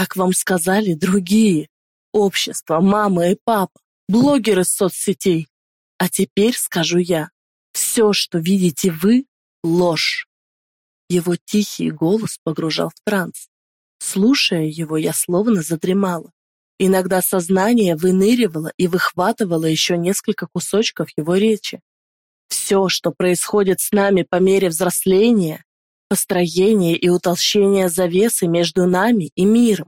Так вам сказали другие. Общество, мама и папа, блогеры соцсетей. А теперь скажу я. Все, что видите вы, ложь. Его тихий голос погружал в транс. Слушая его, я словно задремала. Иногда сознание выныривало и выхватывало еще несколько кусочков его речи. Все, что происходит с нами по мере взросления, построения и утолщения завесы между нами и миром.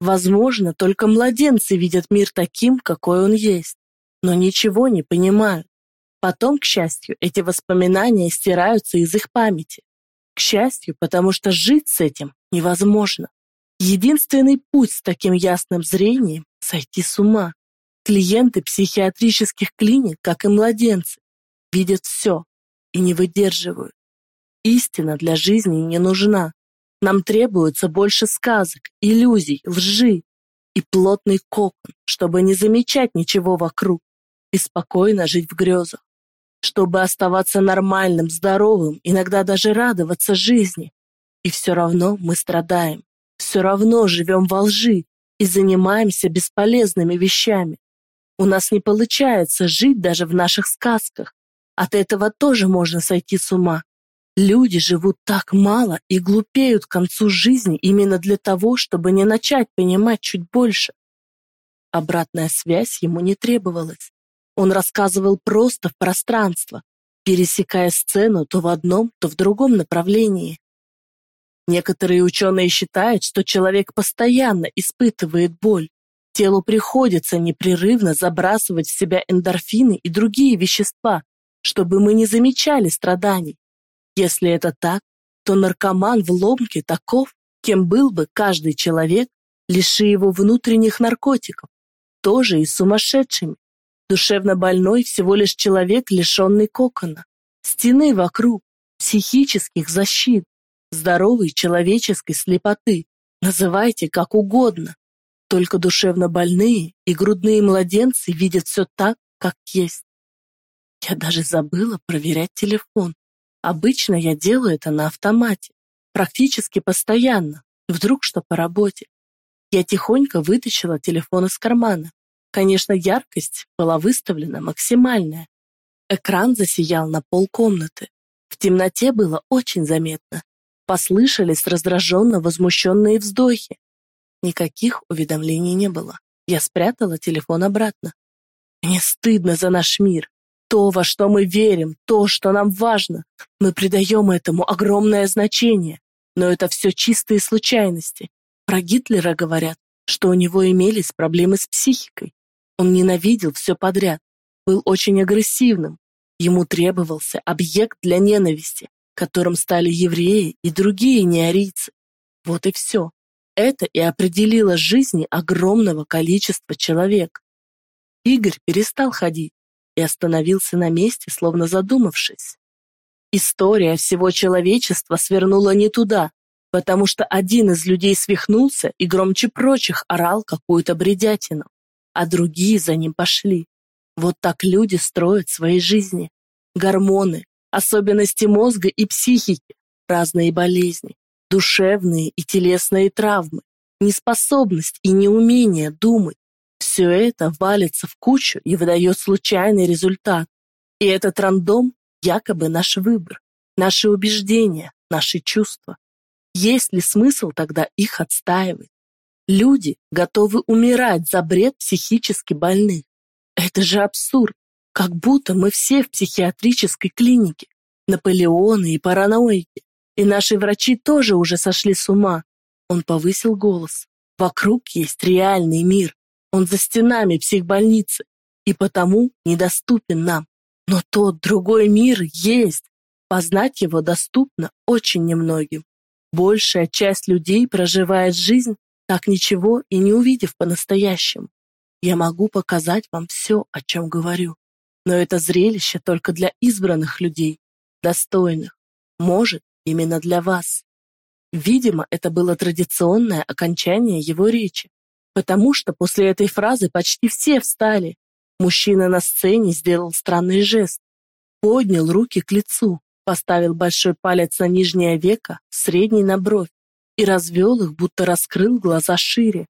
Возможно, только младенцы видят мир таким, какой он есть, но ничего не понимают. Потом, к счастью, эти воспоминания стираются из их памяти. К счастью, потому что жить с этим невозможно. Единственный путь с таким ясным зрением – сойти с ума. Клиенты психиатрических клиник, как и младенцы, видят все и не выдерживают. Истина для жизни не нужна. Нам требуется больше сказок, иллюзий, лжи и плотный кокон, чтобы не замечать ничего вокруг и спокойно жить в грезах. Чтобы оставаться нормальным, здоровым, иногда даже радоваться жизни. И все равно мы страдаем все равно живем во лжи и занимаемся бесполезными вещами. У нас не получается жить даже в наших сказках. От этого тоже можно сойти с ума. Люди живут так мало и глупеют к концу жизни именно для того, чтобы не начать понимать чуть больше. Обратная связь ему не требовалась. Он рассказывал просто в пространство, пересекая сцену то в одном, то в другом направлении. Некоторые ученые считают, что человек постоянно испытывает боль. Телу приходится непрерывно забрасывать в себя эндорфины и другие вещества, чтобы мы не замечали страданий. Если это так, то наркоман в ломке таков, кем был бы каждый человек, лиши его внутренних наркотиков, тоже и сумасшедшими. Душевно больной всего лишь человек, лишенный кокона, стены вокруг, психических защит здоровой человеческой слепоты. Называйте как угодно. Только душевно больные и грудные младенцы видят все так, как есть. Я даже забыла проверять телефон. Обычно я делаю это на автомате, практически постоянно, вдруг что по работе. Я тихонько вытащила телефон из кармана. Конечно, яркость была выставлена максимальная. Экран засиял на полкомнаты. В темноте было очень заметно. Послышались раздраженно возмущенные вздохи. Никаких уведомлений не было. Я спрятала телефон обратно. Мне стыдно за наш мир. То, во что мы верим, то, что нам важно. Мы придаем этому огромное значение. Но это все чистые случайности. Про Гитлера говорят, что у него имелись проблемы с психикой. Он ненавидел все подряд, был очень агрессивным. Ему требовался объект для ненависти, которым стали евреи и другие неарийцы. Вот и все. Это и определило жизни огромного количества человек. Игорь перестал ходить и остановился на месте, словно задумавшись. История всего человечества свернула не туда, потому что один из людей свихнулся и громче прочих орал какую-то бредятину, а другие за ним пошли. Вот так люди строят свои жизни. Гормоны, особенности мозга и психики, разные болезни, душевные и телесные травмы, неспособность и неумение думать. Все это валится в кучу и выдает случайный результат. И этот рандом якобы наш выбор, наши убеждения, наши чувства. Есть ли смысл тогда их отстаивать? Люди готовы умирать за бред психически больных. Это же абсурд. Как будто мы все в психиатрической клинике, Наполеоны и параноики. И наши врачи тоже уже сошли с ума. Он повысил голос. Вокруг есть реальный мир. Он за стенами психбольницы. И потому недоступен нам. Но тот другой мир есть. Познать его доступно очень немногим. Большая часть людей проживает жизнь, так ничего и не увидев по-настоящему. Я могу показать вам все, о чем говорю. Но это зрелище только для избранных людей, достойных. Может, именно для вас. Видимо, это было традиционное окончание его речи, потому что после этой фразы почти все встали. Мужчина на сцене сделал странный жест, поднял руки к лицу, поставил большой палец на нижнее веко, средний на бровь и развел их, будто раскрыл глаза шире.